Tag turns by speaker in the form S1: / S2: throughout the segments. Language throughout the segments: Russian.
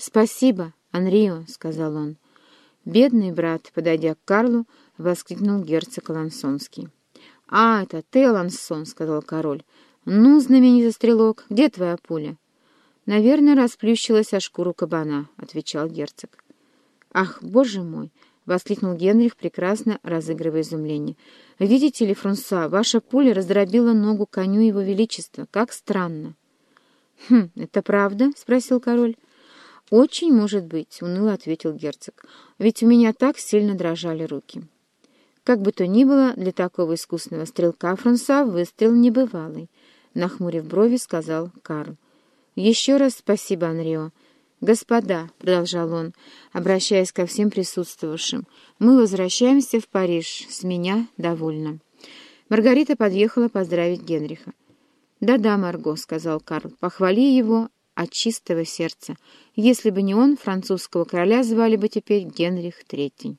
S1: «Спасибо, Анрио», — сказал он. «Бедный брат», — подойдя к Карлу, воскликнул герцог Лансонский. «А, это ты, Лансон», — сказал король. «Ну, знаменитый стрелок, где твоя пуля?» «Наверное, расплющилась о шкуру кабана», — отвечал герцог. «Ах, боже мой!» — воскликнул Генрих, прекрасно разыгрывая изумление. «Видите ли, Франсуа, ваша пуля раздробила ногу коню его величества. Как странно!» «Хм, это правда?» — спросил король. «Очень может быть», — уныло ответил герцог. «Ведь у меня так сильно дрожали руки». Как бы то ни было, для такого искусного стрелка Франсуа выстрел небывалый, — нахмурив брови, сказал Карл. «Еще раз спасибо, Анрио. Господа», — продолжал он, обращаясь ко всем присутствовавшим, — «мы возвращаемся в Париж. С меня довольно». Маргарита подъехала поздравить Генриха. «Да-да, Марго», — сказал Карл, — «похвали его от чистого сердца. Если бы не он, французского короля звали бы теперь Генрих Третий».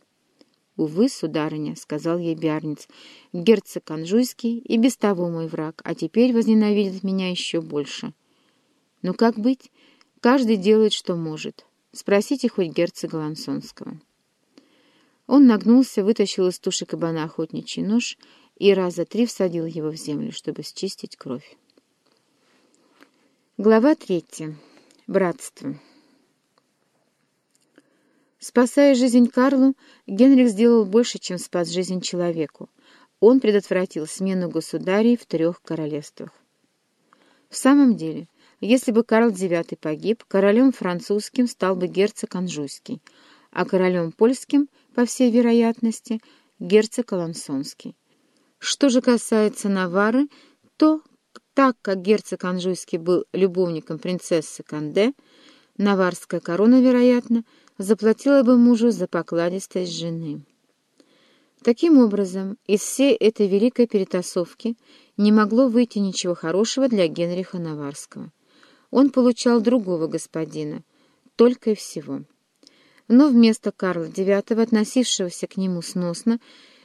S1: «Увы, сударыня», — сказал ей Биарниц, — «герцог Анжуйский и без того мой враг, а теперь возненавидит меня еще больше». «Ну как быть? Каждый делает, что может. Спросите хоть герцога Лансонского». Он нагнулся, вытащил из туши кабана охотничий нож и раза три всадил его в землю, чтобы счистить кровь. Глава третья. Братство. Спасая жизнь Карлу, Генрих сделал больше, чем спас жизнь человеку. Он предотвратил смену государей в трех королевствах. В самом деле, если бы Карл IX погиб, королем французским стал бы герцог Анжуйский, а королем польским, по всей вероятности, герцог Алансонский. Что же касается Навары, то, так как герцог Анжуйский был любовником принцессы Канде, наварская корона, вероятно, заплатила бы мужу за покладистость жены. Таким образом, из всей этой великой перетасовки не могло выйти ничего хорошего для Генриха Наварского. Он получал другого господина, только и всего. Но вместо Карла IX, относившегося к нему сносно,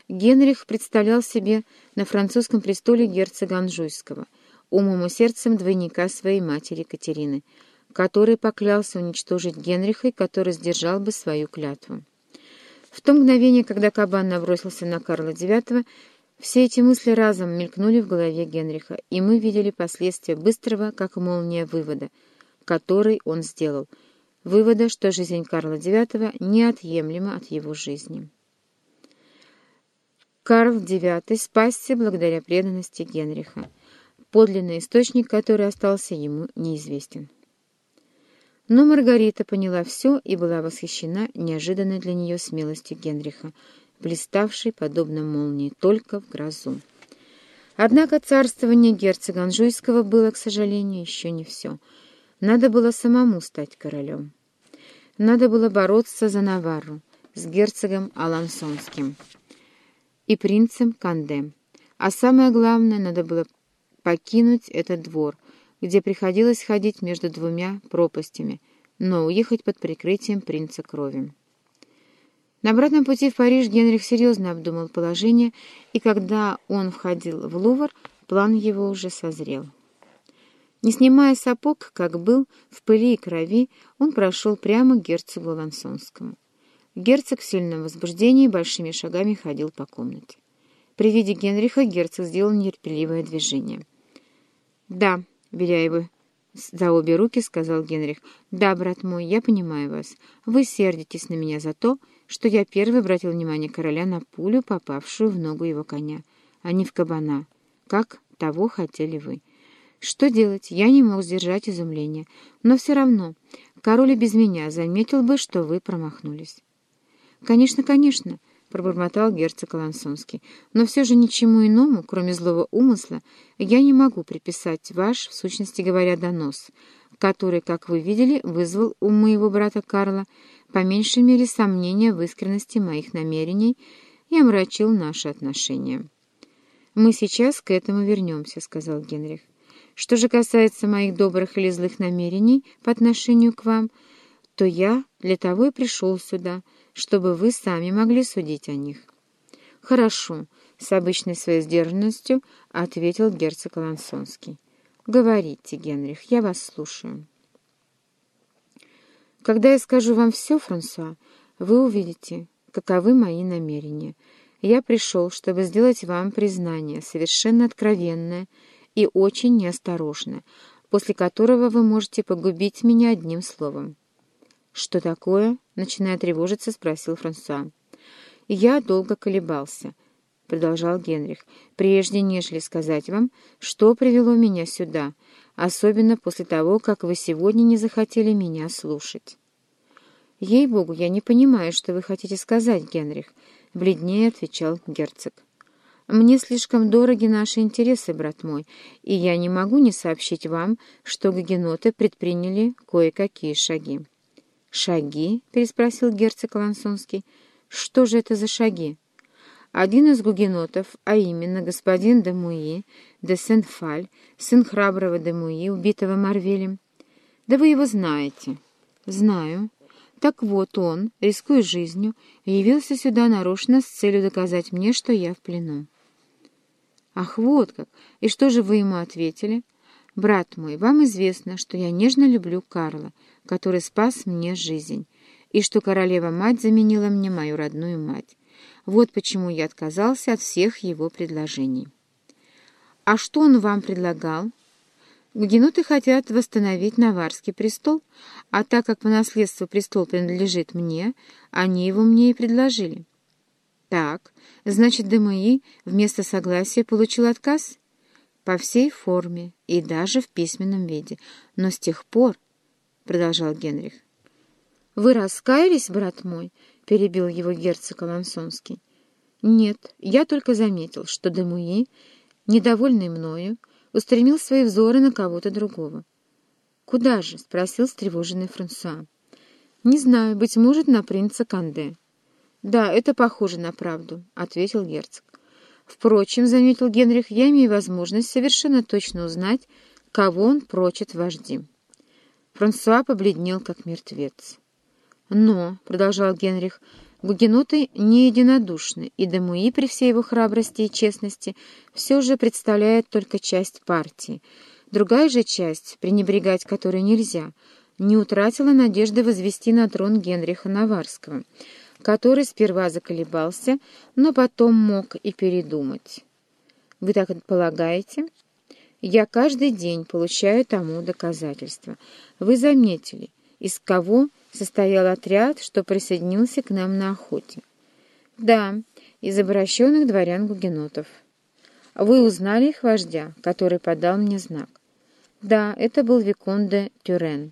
S1: Генрих представлял себе на французском престоле герцога Анжуйского, умом и сердцем двойника своей матери Екатерины — который поклялся уничтожить Генриха и который сдержал бы свою клятву. В то мгновение, когда кабан набросился на Карла IX, все эти мысли разом мелькнули в голове Генриха, и мы видели последствия быстрого, как молния, вывода, который он сделал. Вывода, что жизнь Карла IX неотъемлема от его жизни. Карл IX спасся благодаря преданности Генриха, подлинный источник, который остался ему неизвестен. Но Маргарита поняла все и была восхищена неожиданной для нее смелостью Генриха, блиставшей, подобно молнии, только в грозу. Однако царствование герцога Анжуйского было, к сожалению, еще не все. Надо было самому стать королем. Надо было бороться за Наварру с герцогом Алансонским и принцем Канде. А самое главное, надо было покинуть этот двор — где приходилось ходить между двумя пропастями, но уехать под прикрытием принца крови. На обратном пути в Париж Генрих серьезно обдумал положение, и когда он входил в Лувр, план его уже созрел. Не снимая сапог, как был, в пыли и крови, он прошел прямо к герцогу Лансонскому. Герцог в сильном возбуждении большими шагами ходил по комнате. При виде Генриха герцог сделал нетерпеливое движение. «Да», беря его за обе руки, сказал Генрих. «Да, брат мой, я понимаю вас. Вы сердитесь на меня за то, что я первый обратил внимание короля на пулю, попавшую в ногу его коня, а не в кабана, как того хотели вы. Что делать? Я не мог сдержать изумление. Но все равно, король и без меня заметил бы, что вы промахнулись». «Конечно, конечно», — пробормотал герцог Лансонский. «Но все же ничему иному, кроме злого умысла, я не могу приписать ваш, в сущности говоря, донос, который, как вы видели, вызвал у моего брата Карла по меньшей мере сомнения в искренности моих намерений и омрачил наши отношения». «Мы сейчас к этому вернемся», — сказал Генрих. «Что же касается моих добрых или злых намерений по отношению к вам, то я для того и пришел сюда — чтобы вы сами могли судить о них». «Хорошо», — с обычной своей сдержанностью ответил герцог Лансонский. «Говорите, Генрих, я вас слушаю». Когда я скажу вам все, Франсуа, вы увидите, каковы мои намерения. Я пришел, чтобы сделать вам признание, совершенно откровенное и очень неосторожное, после которого вы можете погубить меня одним словом. «Что такое?» — начиная тревожиться, спросил Франсуа. «Я долго колебался», — продолжал Генрих, «прежде нежели сказать вам, что привело меня сюда, особенно после того, как вы сегодня не захотели меня слушать». «Ей-богу, я не понимаю, что вы хотите сказать, Генрих», — бледнее отвечал герцог. «Мне слишком дороги наши интересы, брат мой, и я не могу не сообщить вам, что гагеноты предприняли кое-какие шаги». «Шаги?» — переспросил герцог Лансонский. «Что же это за шаги?» Один из гугенотов, а именно господин де Муи, де Сен-Фаль, сын храброго де Муи, убитого Марвелем. Да вы его знаете. Знаю. Так вот он, рискуя жизнью, явился сюда нарочно с целью доказать мне, что я в плену. Ах, вот как! И что же вы ему ответили? Брат мой, вам известно, что я нежно люблю Карла, который спас мне жизнь, и что королева-мать заменила мне мою родную мать. Вот почему я отказался от всех его предложений. А что он вам предлагал? Гугеноты хотят восстановить Наварский престол, а так как по наследству престол принадлежит мне, они его мне и предложили. Так, значит, Демуи вместо согласия получил отказ? По всей форме и даже в письменном виде. Но с тех пор, — продолжал Генрих, — «Вы раскаялись, брат мой?» — перебил его герцог Алансонский. «Нет, я только заметил, что Демуи, недовольный мною, устремил свои взоры на кого-то другого. «Куда же?» — спросил встревоженный Франсуа. «Не знаю, быть может, на принца Канде». «Да, это похоже на правду», — ответил герцог. «Впрочем, — заметил Генрих, — я имею возможность совершенно точно узнать, кого он прочит вожди». Франсуа побледнел, как мертвец. «Но», — продолжал Генрих, — Гугеноты не единодушны, и Демуи при всей его храбрости и честности все же представляет только часть партии. Другая же часть, пренебрегать которой нельзя, не утратила надежды возвести на трон Генриха Наварского, который сперва заколебался, но потом мог и передумать. Вы так полагаете? Я каждый день получаю тому доказательства. Вы заметили, из кого состоял отряд, что присоединился к нам на охоте. Да, из обращенных дворян-гугенотов. Вы узнали их вождя, который подал мне знак? Да, это был Виконде Тюрен.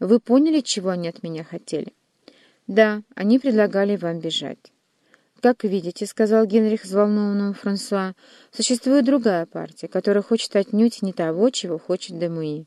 S1: Вы поняли, чего они от меня хотели? Да, они предлагали вам бежать. «Как видите», — сказал Генрих взволнованному Франсуа, — «существует другая партия, которая хочет отнюдь не того, чего хочет Демуи.